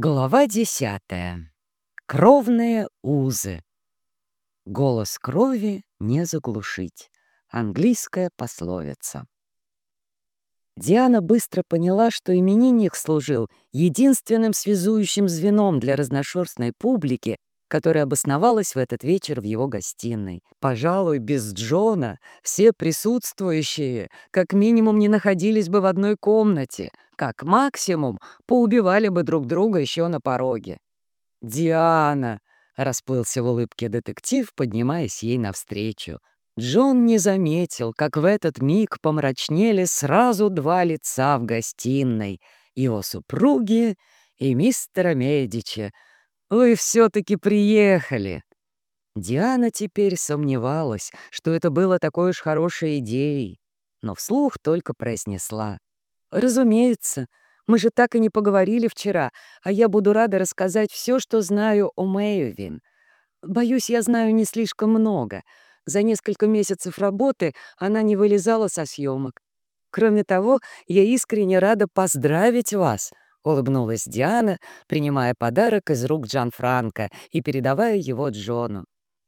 Глава десятая. Кровные узы. Голос крови не заглушить. Английская пословица. Диана быстро поняла, что именинник служил единственным связующим звеном для разношерстной публики, которая обосновалась в этот вечер в его гостиной. Пожалуй, без Джона все присутствующие как минимум не находились бы в одной комнате, как максимум поубивали бы друг друга еще на пороге. «Диана!» — расплылся в улыбке детектив, поднимаясь ей навстречу. Джон не заметил, как в этот миг помрачнели сразу два лица в гостиной — его супруги и мистера Медичи — «Вы все-таки приехали!» Диана теперь сомневалась, что это было такой уж хорошей идеей, но вслух только произнесла. «Разумеется, мы же так и не поговорили вчера, а я буду рада рассказать все, что знаю о Мэйвин. Боюсь, я знаю не слишком много. За несколько месяцев работы она не вылезала со съемок. Кроме того, я искренне рада поздравить вас —— улыбнулась Диана, принимая подарок из рук Джан Франко и передавая его Джону.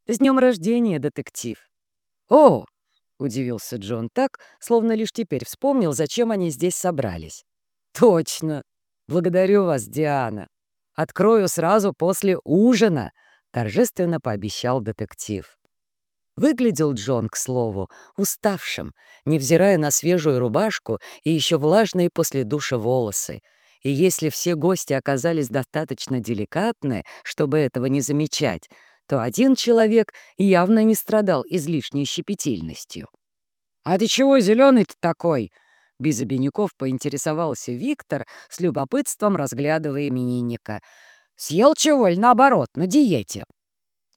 «С днем рождения, детектив!» «О!» — удивился Джон так, словно лишь теперь вспомнил, зачем они здесь собрались. «Точно! Благодарю вас, Диана! Открою сразу после ужина!» — торжественно пообещал детектив. Выглядел Джон, к слову, уставшим, невзирая на свежую рубашку и еще влажные после душа волосы — и если все гости оказались достаточно деликатны, чтобы этого не замечать, то один человек явно не страдал излишней щепетильностью. «А ты чего зеленый-то такой?» Без обиняков поинтересовался Виктор, с любопытством разглядывая именинника. «Съел чего или наоборот, на диете?»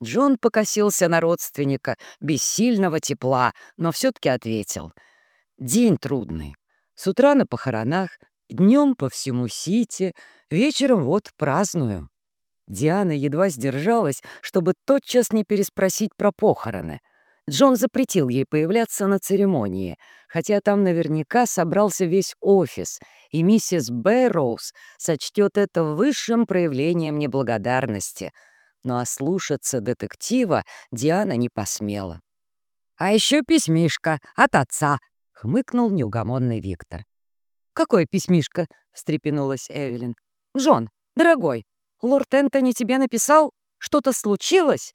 Джон покосился на родственника без сильного тепла, но все-таки ответил. «День трудный. С утра на похоронах, Днем по всему Сити, вечером вот праздную. Диана едва сдержалась, чтобы тотчас не переспросить про похороны. Джон запретил ей появляться на церемонии, хотя там наверняка собрался весь офис, и миссис Бэрроуз сочтет это высшим проявлением неблагодарности. Но ослушаться детектива Диана не посмела. «А еще письмишка от отца», — хмыкнул неугомонный Виктор. «Какое письмишко?» — встрепенулась Эвелин. «Джон, дорогой, лорд Энтони тебе написал? Что-то случилось?»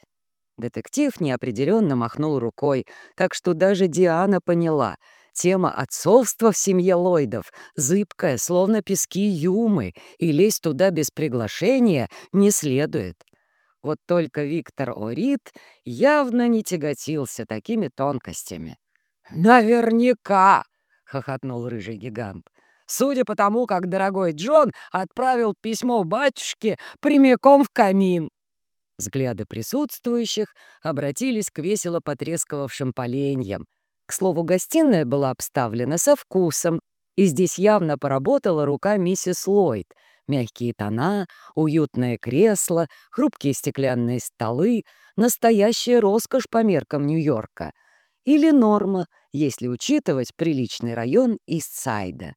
Детектив неопределенно махнул рукой, так что даже Диана поняла. Тема отцовства в семье Ллойдов зыбкая, словно пески Юмы, и лезть туда без приглашения не следует. Вот только Виктор Орит явно не тяготился такими тонкостями. «Наверняка!» — хохотнул рыжий гигант судя по тому, как дорогой Джон отправил письмо батюшке прямиком в камин. Взгляды присутствующих обратились к весело потрескавшим поленьям. К слову, гостиная была обставлена со вкусом, и здесь явно поработала рука миссис Ллойд. Мягкие тона, уютное кресло, хрупкие стеклянные столы, настоящая роскошь по меркам Нью-Йорка. Или норма, если учитывать приличный район Истсайда.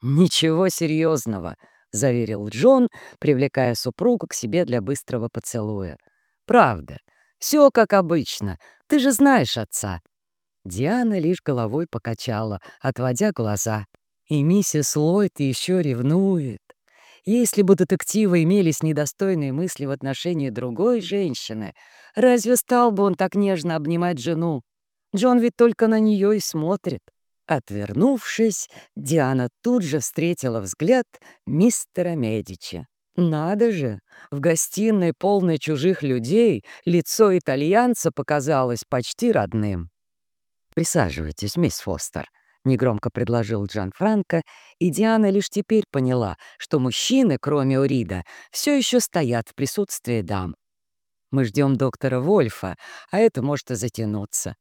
«Ничего серьезного», — заверил Джон, привлекая супругу к себе для быстрого поцелуя. «Правда, все как обычно, ты же знаешь отца». Диана лишь головой покачала, отводя глаза. И миссис Ллойд еще ревнует. Если бы детектива имелись недостойные мысли в отношении другой женщины, разве стал бы он так нежно обнимать жену? Джон ведь только на нее и смотрит. Отвернувшись, Диана тут же встретила взгляд мистера Медичи. Надо же, в гостиной, полной чужих людей, лицо итальянца показалось почти родным. «Присаживайтесь, мисс Фостер», — негромко предложил Джан Франко, и Диана лишь теперь поняла, что мужчины, кроме Урида, все еще стоят в присутствии дам. «Мы ждем доктора Вольфа, а это может и затянуться.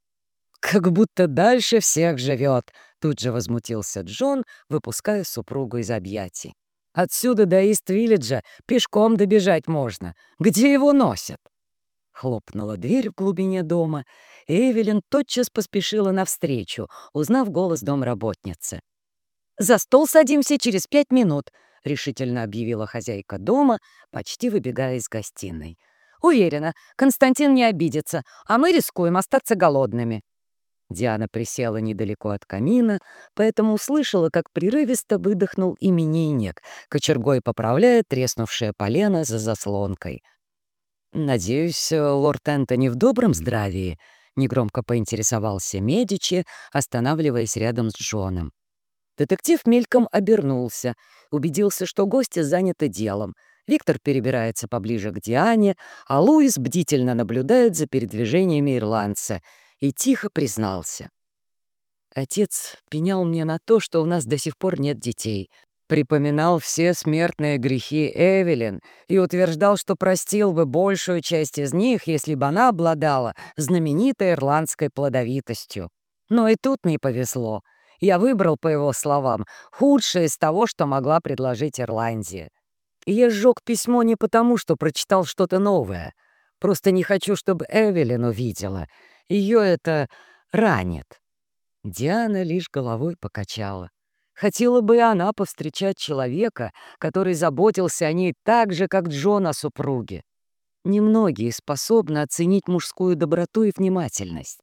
«Как будто дальше всех живет», — тут же возмутился Джон, выпуская супругу из объятий. «Отсюда до Ист-Виллиджа пешком добежать можно. Где его носят?» Хлопнула дверь в глубине дома, и Эвелин тотчас поспешила навстречу, узнав голос домработницы. «За стол садимся через пять минут», — решительно объявила хозяйка дома, почти выбегая из гостиной. «Уверена, Константин не обидится, а мы рискуем остаться голодными». Диана присела недалеко от камина, поэтому услышала, как прерывисто выдохнул именинник, кочергой поправляя треснувшее полено за заслонкой. «Надеюсь, лорд Энтони в добром здравии?» — негромко поинтересовался Медичи, останавливаясь рядом с Джоном. Детектив мельком обернулся, убедился, что гости заняты делом. Виктор перебирается поближе к Диане, а Луис бдительно наблюдает за передвижениями ирландца — и тихо признался. Отец пенял мне на то, что у нас до сих пор нет детей. Припоминал все смертные грехи Эвелин и утверждал, что простил бы большую часть из них, если бы она обладала знаменитой ирландской плодовитостью. Но и тут не повезло. Я выбрал, по его словам, худшее из того, что могла предложить Ирландия. Я сжег письмо не потому, что прочитал что-то новое. Просто не хочу, чтобы Эвелин увидела — ее это ранит. Диана лишь головой покачала. Хотела бы она повстречать человека, который заботился о ней так же, как Джон о супруге. Немногие способны оценить мужскую доброту и внимательность.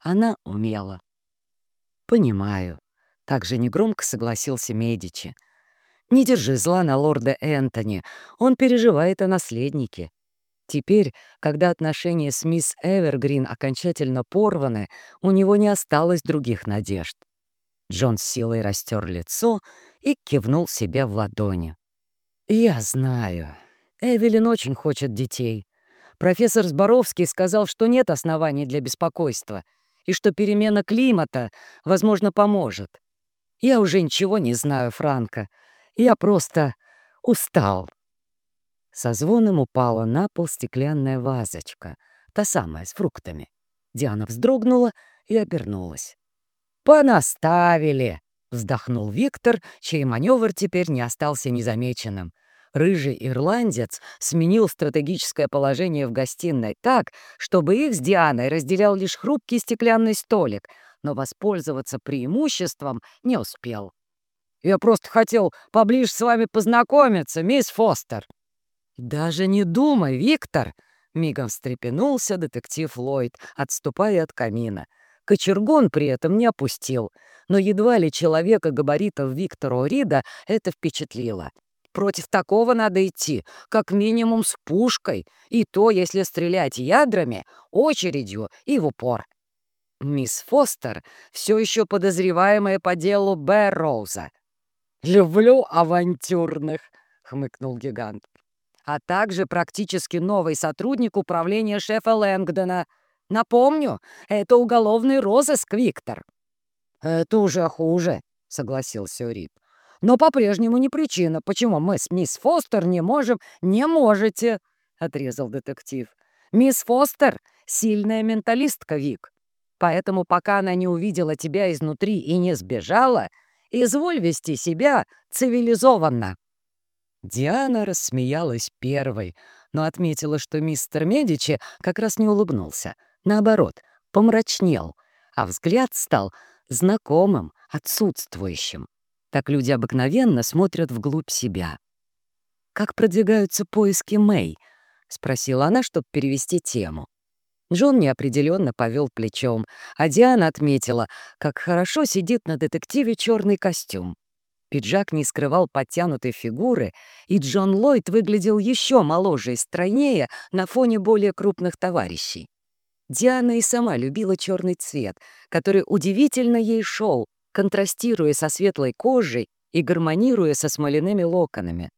Она умела. «Понимаю», — также негромко согласился Медичи. «Не держи зла на лорда Энтони, он переживает о наследнике. Теперь, когда отношения с мисс Эвергрин окончательно порваны, у него не осталось других надежд. Джон с силой растер лицо и кивнул себе в ладони. «Я знаю. Эвелин очень хочет детей. Профессор Зборовский сказал, что нет оснований для беспокойства и что перемена климата, возможно, поможет. Я уже ничего не знаю, Франко. Я просто устал». Со звоном упала на пол стеклянная вазочка, та самая, с фруктами. Диана вздрогнула и обернулась. «Понаставили!» — вздохнул Виктор, чей маневр теперь не остался незамеченным. Рыжий ирландец сменил стратегическое положение в гостиной так, чтобы их с Дианой разделял лишь хрупкий стеклянный столик, но воспользоваться преимуществом не успел. «Я просто хотел поближе с вами познакомиться, мисс Фостер», «Даже не думай, Виктор!» — мигом встрепенулся детектив Ллойд, отступая от камина. Кочергон при этом не опустил, но едва ли человека габаритов Виктора Орида это впечатлило. Против такого надо идти, как минимум с пушкой, и то, если стрелять ядрами, очередью и в упор. Мисс Фостер все еще подозреваемая по делу Бэрроуза. «Люблю авантюрных», — хмыкнул гигант а также практически новый сотрудник управления шефа Лэнгдона. Напомню, это уголовный розыск, Виктор». «Это уже хуже», — согласился Рид. «Но по-прежнему не причина, почему мы с мисс Фостер не можем...» «Не можете», — отрезал детектив. «Мисс Фостер — сильная менталистка, Вик. Поэтому пока она не увидела тебя изнутри и не сбежала, изволь вести себя цивилизованно». Диана рассмеялась первой, но отметила, что мистер Медичи как раз не улыбнулся. Наоборот, помрачнел, а взгляд стал знакомым, отсутствующим. Так люди обыкновенно смотрят вглубь себя. «Как продвигаются поиски Мэй?» — спросила она, чтобы перевести тему. Джон неопределенно повел плечом, а Диана отметила, как хорошо сидит на детективе черный костюм. Пиджак не скрывал подтянутой фигуры, и Джон Ллойд выглядел еще моложе и стройнее на фоне более крупных товарищей. Диана и сама любила черный цвет, который удивительно ей шел, контрастируя со светлой кожей и гармонируя со смоляными локонами.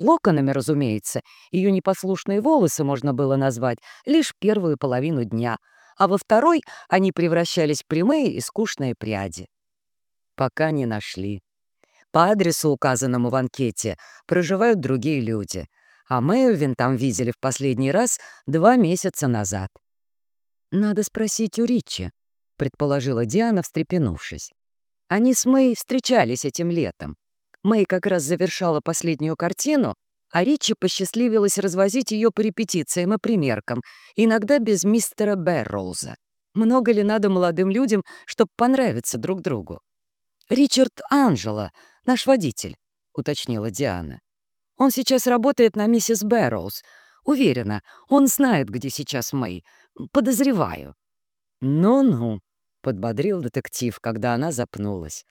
Локонами, разумеется, ее непослушные волосы можно было назвать лишь первую половину дня, а во второй они превращались в прямые и скучные пряди. Пока не нашли. По адресу, указанному в анкете, проживают другие люди, а Мэйвин там видели в последний раз два месяца назад. «Надо спросить у Ричи», — предположила Диана, встрепенувшись. Они с Мэй встречались этим летом. Мэй как раз завершала последнюю картину, а Ричи посчастливилась развозить ее по репетициям и примеркам, иногда без мистера Бэрроуза. Много ли надо молодым людям, чтобы понравиться друг другу? Ричард Анжела — наш водитель. — уточнила Диана. «Он сейчас работает на миссис Бэрроуз. Уверена, он знает, где сейчас Мэй. Подозреваю». «Ну-ну», — подбодрил детектив, когда она запнулась.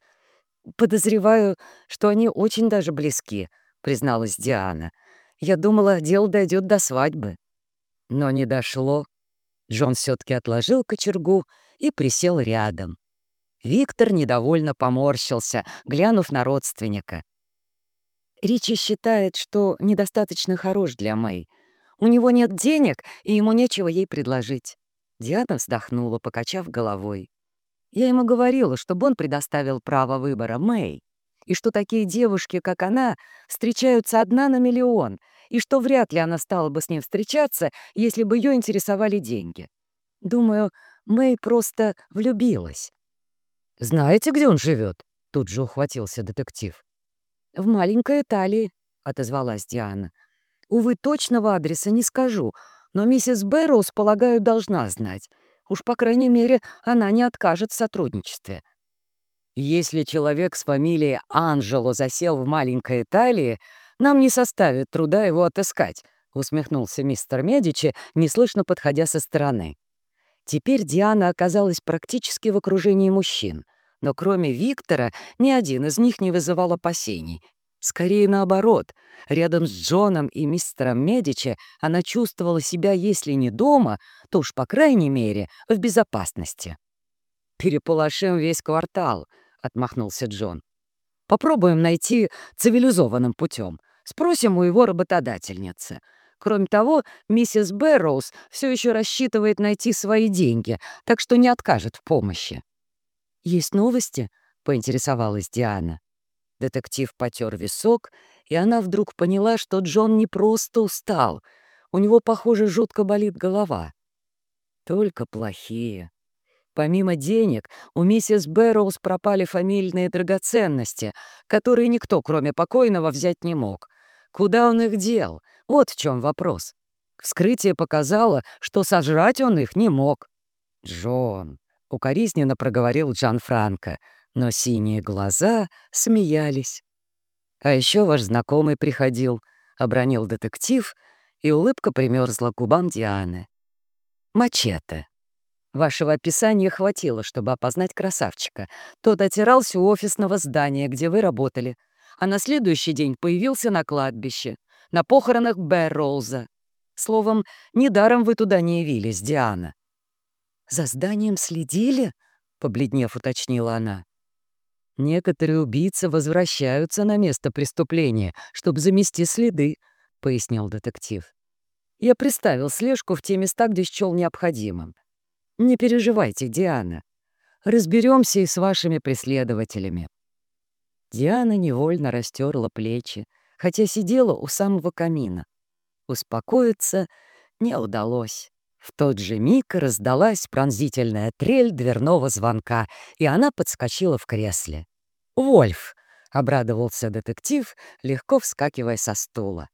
«Подозреваю, что они очень даже близки», — призналась Диана. «Я думала, дело дойдет до свадьбы». Но не дошло. Джон все-таки отложил кочергу и присел рядом. Виктор недовольно поморщился, глянув на родственника. Ричи считает, что недостаточно хорош для Мэй. У него нет денег, и ему нечего ей предложить. Диана вздохнула, покачав головой. Я ему говорила, чтобы он предоставил право выбора Мэй, и что такие девушки, как она, встречаются одна на миллион, и что вряд ли она стала бы с ним встречаться, если бы ее интересовали деньги. Думаю, Мэй просто влюбилась. «Знаете, где он живет? тут же ухватился детектив. «В маленькой Италии», — отозвалась Диана. «Увы, точного адреса не скажу, но миссис Бэрроуз, полагаю, должна знать. Уж, по крайней мере, она не откажет в сотрудничестве. Если человек с фамилией Анжело засел в маленькой Италии, нам не составит труда его отыскать, усмехнулся мистер Медичи, неслышно подходя со стороны. Теперь Диана оказалась практически в окружении мужчин, но кроме Виктора ни один из них не вызывал опасений, Скорее наоборот. Рядом с Джоном и мистером Медичи она чувствовала себя, если не дома, то уж, по крайней мере, в безопасности. «Переполошим весь квартал», — отмахнулся Джон. «Попробуем найти цивилизованным путем. Спросим у его работодательницы. Кроме того, миссис Бэрроуз все еще рассчитывает найти свои деньги, так что не откажет в помощи». «Есть новости?» — поинтересовалась Диана. Детектив потер висок, и она вдруг поняла, что Джон не просто устал. У него, похоже, жутко болит голова. Только плохие. Помимо денег, у миссис Бэрроуз пропали фамильные драгоценности, которые никто, кроме покойного, взять не мог. Куда он их дел? Вот в чем вопрос. Вскрытие показало, что сожрать он их не мог. «Джон», — укоризненно проговорил Джан Франко, но синие глаза смеялись. «А еще ваш знакомый приходил», — обронил детектив, и улыбка примерзла к губам Дианы. «Мачете». Вашего описания хватило, чтобы опознать красавчика. Тот отирался у офисного здания, где вы работали, а на следующий день появился на кладбище, на похоронах Бэрроуза. Словом, недаром вы туда не явились, Диана. «За зданием следили?» — побледнев уточнила она. Некоторые убийцы возвращаются на место преступления, чтобы замести следы, — пояснил детектив. Я приставил слежку в те места, где счел необходимым. Не переживайте, Диана. Разберемся и с вашими преследователями. Диана невольно растерла плечи, хотя сидела у самого камина. Успокоиться не удалось. В тот же миг раздалась пронзительная трель дверного звонка, и она подскочила в кресле. «Вольф!» — обрадовался детектив, легко вскакивая со стула.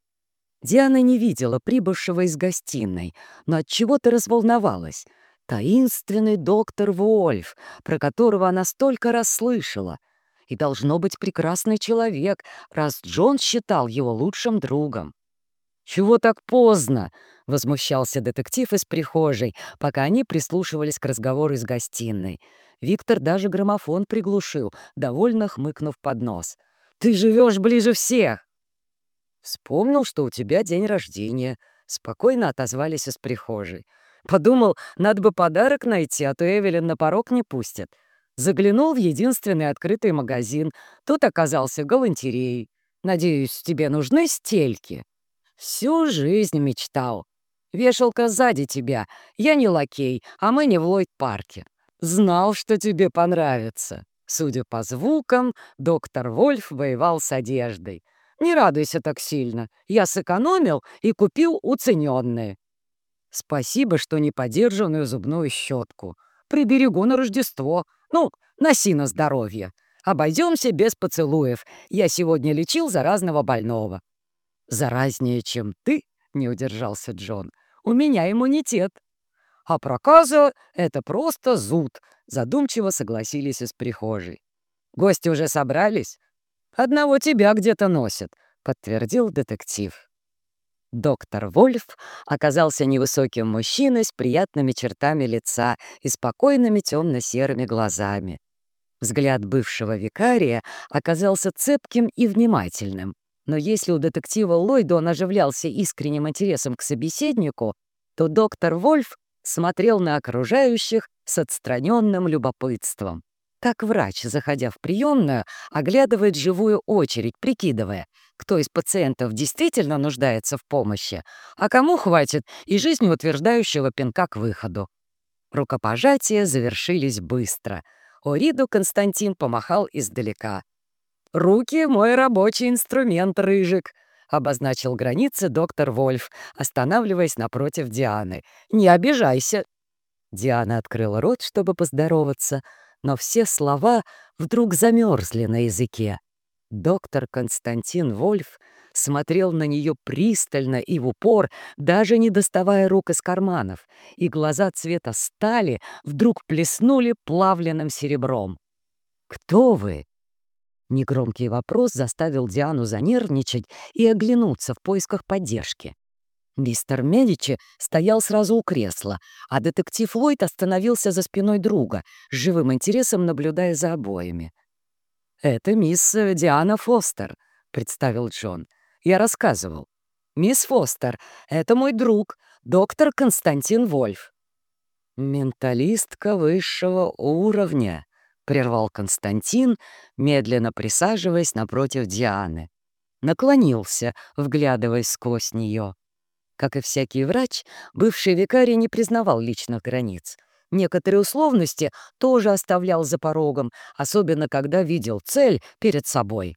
Диана не видела прибывшего из гостиной, но от чего то разволновалась. Таинственный доктор Вольф, про которого она столько раз слышала. И должно быть прекрасный человек, раз Джон считал его лучшим другом. «Чего так поздно?» — возмущался детектив из прихожей, пока они прислушивались к разговору из гостиной. Виктор даже граммофон приглушил, довольно хмыкнув под нос. «Ты живешь ближе всех!» «Вспомнил, что у тебя день рождения», — спокойно отозвались из прихожей. «Подумал, надо бы подарок найти, а то Эвелин на порог не пустит». Заглянул в единственный открытый магазин. Тут оказался галантерей. «Надеюсь, тебе нужны стельки?» Всю жизнь мечтал. Вешалка сзади тебя. Я не лакей, а мы не в Ллойд-парке. Знал, что тебе понравится. Судя по звукам, доктор Вольф воевал с одеждой. Не радуйся так сильно. Я сэкономил и купил уцененные. Спасибо, что не подержанную зубную щетку. Приберегу на Рождество. Ну, носи на здоровье. Обойдемся без поцелуев. Я сегодня лечил заразного больного. «Заразнее, чем ты?» — не удержался Джон. «У меня иммунитет». «А проказа — это просто зуд», — задумчиво согласились из прихожей. «Гости уже собрались?» «Одного тебя где-то носит», — подтвердил детектив. Доктор Вольф оказался невысоким мужчиной с приятными чертами лица и спокойными темно-серыми глазами. Взгляд бывшего викария оказался цепким и внимательным. Но если у детектива Ллойда он оживлялся искренним интересом к собеседнику, то доктор Вольф смотрел на окружающих с отстраненным любопытством. Как врач, заходя в приемную, оглядывает живую очередь, прикидывая, кто из пациентов действительно нуждается в помощи, а кому хватит и жизнеутверждающего пинка к выходу. Рукопожатия завершились быстро. Ориду Константин помахал издалека. «Руки — мой рабочий инструмент, Рыжик», — обозначил границы доктор Вольф, останавливаясь напротив Дианы. «Не обижайся». Диана открыла рот, чтобы поздороваться, но все слова вдруг замерзли на языке. Доктор Константин Вольф смотрел на нее пристально и в упор, даже не доставая рук из карманов, и глаза цвета стали вдруг плеснули плавленным серебром. «Кто вы?» Негромкий вопрос заставил Диану занервничать и оглянуться в поисках поддержки. Мистер Медичи стоял сразу у кресла, а детектив Ллойд остановился за спиной друга, с живым интересом наблюдая за обоими. «Это мисс э, Диана Фостер», — представил Джон. «Я рассказывал. Мисс Фостер, это мой друг, доктор Константин Вольф». «Менталистка высшего уровня», — прервал Константин, медленно присаживаясь напротив Дианы. Наклонился, вглядываясь сквозь нее. Как и всякий врач, бывший викарий не признавал личных границ. Некоторые условности тоже оставлял за порогом, особенно когда видел цель перед собой.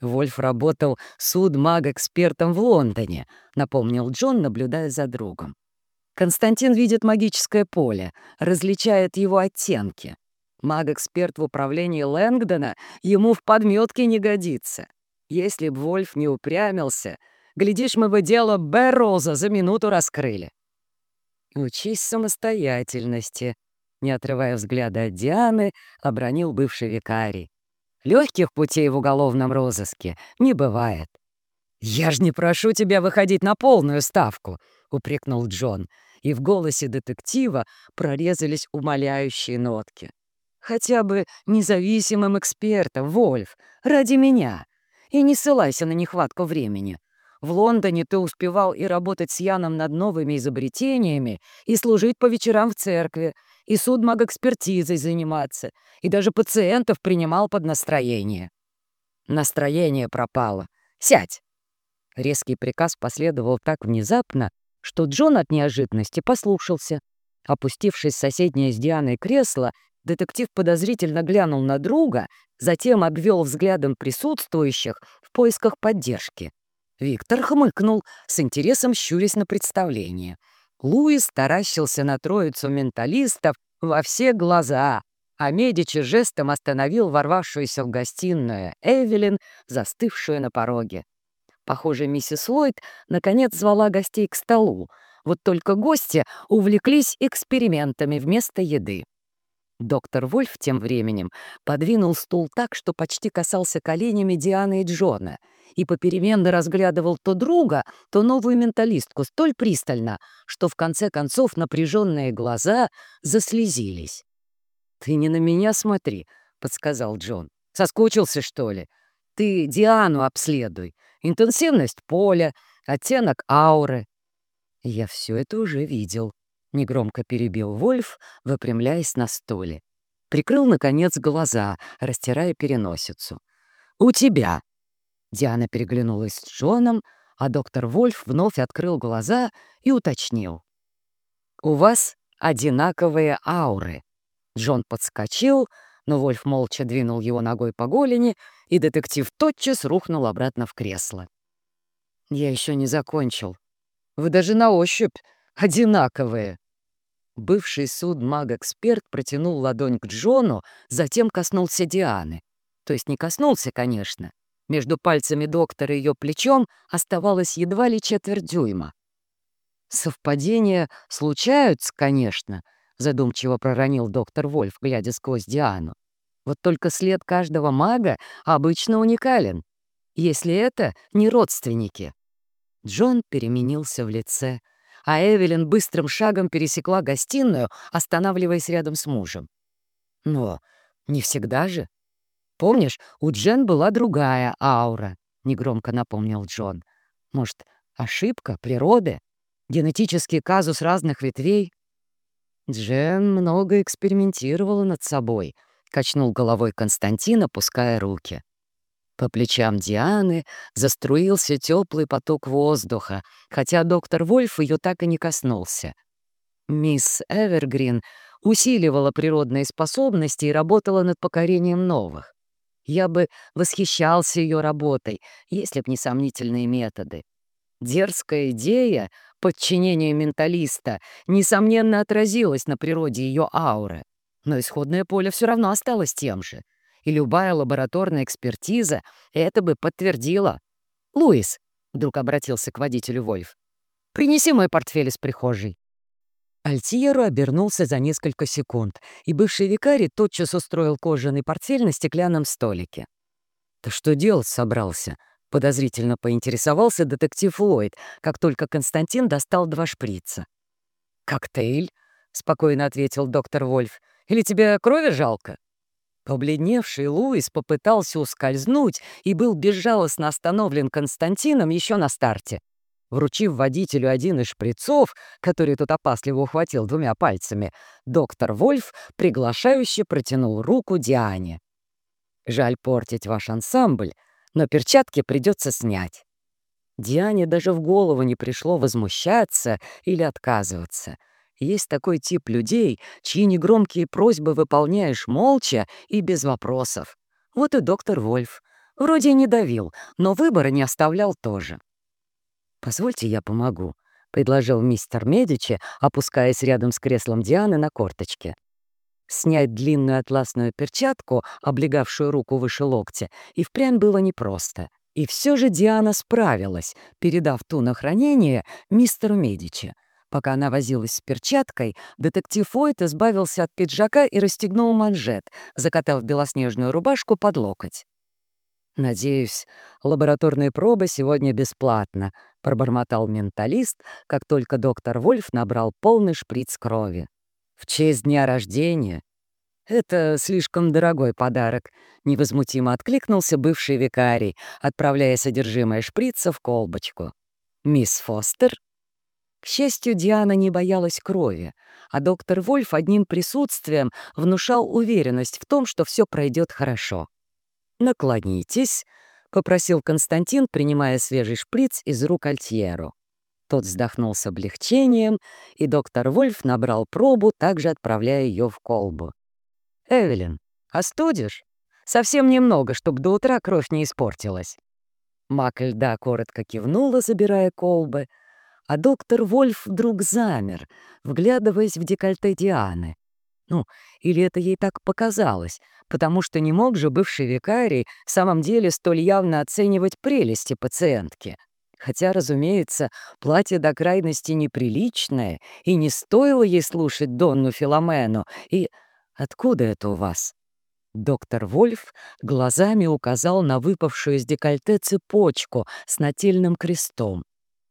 Вольф работал суд-маг-экспертом в Лондоне, напомнил Джон, наблюдая за другом. Константин видит магическое поле, различает его оттенки. Маг-эксперт в управлении Лэнгдона ему в подметке не годится. Если б Вольф не упрямился — Глядишь, мы бы дело Бэрроза за минуту раскрыли. «Учись самостоятельности», — не отрывая взгляда от Дианы, обронил бывший викарий. «Легких путей в уголовном розыске не бывает». «Я ж не прошу тебя выходить на полную ставку», — упрекнул Джон, и в голосе детектива прорезались умоляющие нотки. «Хотя бы независимым экспертом, Вольф, ради меня. И не ссылайся на нехватку времени. В Лондоне ты успевал и работать с Яном над новыми изобретениями, и служить по вечерам в церкви, и судмагэкспертизой заниматься, и даже пациентов принимал под настроение. Настроение пропало. Сядь!» Резкий приказ последовал так внезапно, что Джон от неожиданности послушался. Опустившись в соседнее с Дианой кресло, детектив подозрительно глянул на друга, затем обвел взглядом присутствующих в поисках поддержки. Виктор хмыкнул, с интересом щурясь на представление. Луис таращился на троицу менталистов во все глаза, а Медичи жестом остановил ворвавшуюся в гостиную Эвелин, застывшую на пороге. Похоже, миссис Ллойд наконец звала гостей к столу, вот только гости увлеклись экспериментами вместо еды. Доктор Вольф тем временем подвинул стул так, что почти касался коленями Дианы и Джона — и попеременно разглядывал то друга, то новую менталистку столь пристально, что в конце концов напряженные глаза заслезились. «Ты не на меня смотри», — подсказал Джон. «Соскучился, что ли? Ты Диану обследуй. Интенсивность поля, оттенок ауры». «Я все это уже видел», — негромко перебил Вольф, выпрямляясь на стуле. Прикрыл, наконец, глаза, растирая переносицу. «У тебя Диана переглянулась с Джоном, а доктор Вольф вновь открыл глаза и уточнил. «У вас одинаковые ауры». Джон подскочил, но Вольф молча двинул его ногой по голени, и детектив тотчас рухнул обратно в кресло. «Я еще не закончил. Вы даже на ощупь одинаковые». Бывший суд-маг-эксперт протянул ладонь к Джону, затем коснулся Дианы. То есть не коснулся, конечно, между пальцами доктора и ее плечом оставалось едва ли четверть дюйма. «Совпадения случаются, конечно», — задумчиво проронил доктор Вольф, глядя сквозь Диану. Вот только след каждого мага обычно уникален, если это не родственники. Джон переменился в лице, а Эвелин быстрым шагом пересекла гостиную, останавливаясь рядом с мужем. Но не всегда же. Помнишь, у Джен была другая аура, негромко напомнил Джон. Может, ошибка природы? Генетический казус разных ветвей? Джен много экспериментировала над собой, качнул головой Константин, опуская руки. По плечам Дианы заструился теплый поток воздуха, хотя доктор Вольф ее так и не коснулся. Мисс Эвергрин усиливала природные способности и работала над покорением новых. Я бы восхищался ее работой, если б не сомнительные методы. Дерзкая идея подчинения менталиста несомненно отразилась на природе ее ауры, но исходное поле все равно осталось тем же, и любая лабораторная экспертиза это бы подтвердила. «Луис», — вдруг обратился к водителю Вольф, — «принеси мой портфель из прихожей». Альтьеру обернулся за несколько секунд, и бывший викарий тотчас устроил кожаный портфель на стеклянном столике. «Ты что делать собрался?» — подозрительно поинтересовался детектив Ллойд, как только Константин достал два шприца. «Коктейль?» — спокойно ответил доктор Вольф. «Или тебе крови жалко?» Побледневший Луис попытался ускользнуть и был безжалостно остановлен Константином еще на старте. Вручив водителю один из шприцов, который тут опасливо ухватил двумя пальцами, доктор Вольф приглашающе протянул руку Диане. «Жаль портить ваш ансамбль, но перчатки придется снять». Диане даже в голову не пришло возмущаться или отказываться. Есть такой тип людей, чьи негромкие просьбы выполняешь молча и без вопросов. Вот и доктор Вольф. Вроде не давил, но выбора не оставлял тоже. «Позвольте, я помогу», — предложил мистер Медичи, опускаясь рядом с креслом Дианы на корточке. Снять длинную атласную перчатку, облегавшую руку выше локтя, и впрямь было непросто. И все же Диана справилась, передав ту на хранение мистеру Медичи. Пока она возилась с перчаткой, детектив Фойт избавился от пиджака и расстегнул манжет, закатав белоснежную рубашку под локоть. «Надеюсь, лабораторные пробы сегодня бесплатно», — пробормотал менталист, как только доктор Вольф набрал полный шприц крови. «В честь дня рождения?» «Это слишком дорогой подарок», — невозмутимо откликнулся бывший викарий, отправляя содержимое шприца в колбочку. «Мисс Фостер?» К счастью, Диана не боялась крови, а доктор Вольф одним присутствием внушал уверенность в том, что все пройдет хорошо. «Наклонитесь», — попросил Константин, принимая свежий шприц из рук Альтьеру. Тот вздохнул с облегчением, и доктор Вольф набрал пробу, также отправляя ее в колбу. «Эвелин, остудишь? Совсем немного, чтобы до утра кровь не испортилась». Мак льда коротко кивнула, забирая колбы, а доктор Вольф вдруг замер, вглядываясь в декольте Дианы. Ну, или это ей так показалось, потому что не мог же бывший викарий в самом деле столь явно оценивать прелести пациентки. Хотя, разумеется, платье до крайности неприличное, и не стоило ей слушать Донну Филомену. И откуда это у вас? Доктор Вольф глазами указал на выпавшую из декольте цепочку с нательным крестом.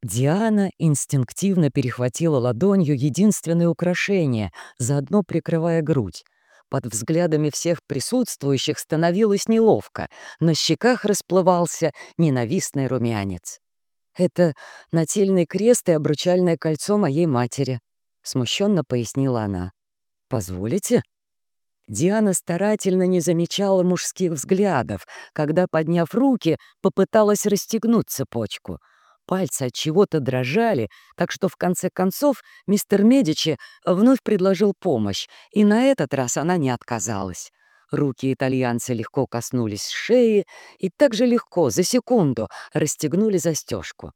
Диана инстинктивно перехватила ладонью единственное украшение, заодно прикрывая грудь. Под взглядами всех присутствующих становилось неловко, на щеках расплывался ненавистный румянец. «Это нательный крест и обручальное кольцо моей матери», — смущенно пояснила она. «Позволите?» Диана старательно не замечала мужских взглядов, когда, подняв руки, попыталась расстегнуть цепочку — Пальцы от чего-то дрожали, так что в конце концов мистер Медичи вновь предложил помощь, и на этот раз она не отказалась. Руки итальянца легко коснулись шеи и так же легко, за секунду, расстегнули застежку.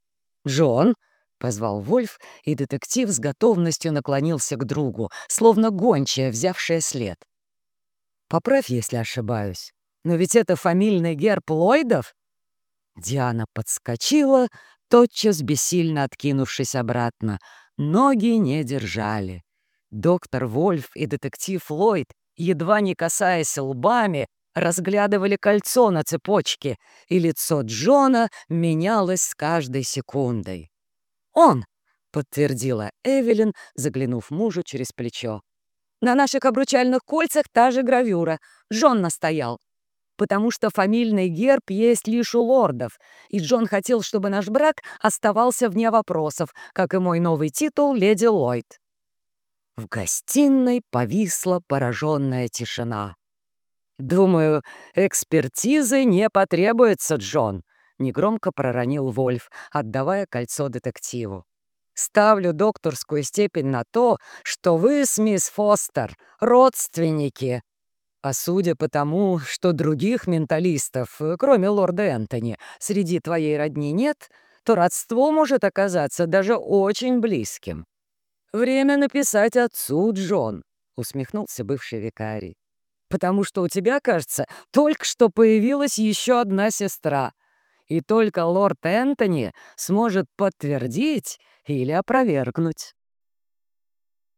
«Джон!» — позвал Вольф, и детектив с готовностью наклонился к другу, словно гончая, взявшая след. «Поправь, если ошибаюсь. Но ведь это фамильный герб Ллойдов?» Диана подскочила, тотчас бессильно откинувшись обратно. Ноги не держали. Доктор Вольф и детектив Ллойд едва не касаясь лбами, разглядывали кольцо на цепочке, и лицо Джона менялось с каждой секундой. «Он!» — подтвердила Эвелин, заглянув мужу через плечо. «На наших обручальных кольцах та же гравюра. Джон настоял. Потому что фамильный герб есть лишь у лордов, и Джон хотел, чтобы наш брак оставался вне вопросов, как и мой новый титул леди Ллойд». В гостиной повисла пораженная тишина. «Думаю, экспертизы не потребуется, Джон», — негромко проронил Вольф, отдавая кольцо детективу. «Ставлю докторскую степень на то, что вы с мисс Фостер родственники. А судя по тому, что других менталистов, кроме лорда Энтони, среди твоей родни нет, то родство может оказаться даже очень близким». «Время написать отцу, Джон», — усмехнулся бывший викарий потому что у тебя, кажется, только что появилась еще одна сестра, и только лорд Энтони сможет подтвердить или опровергнуть.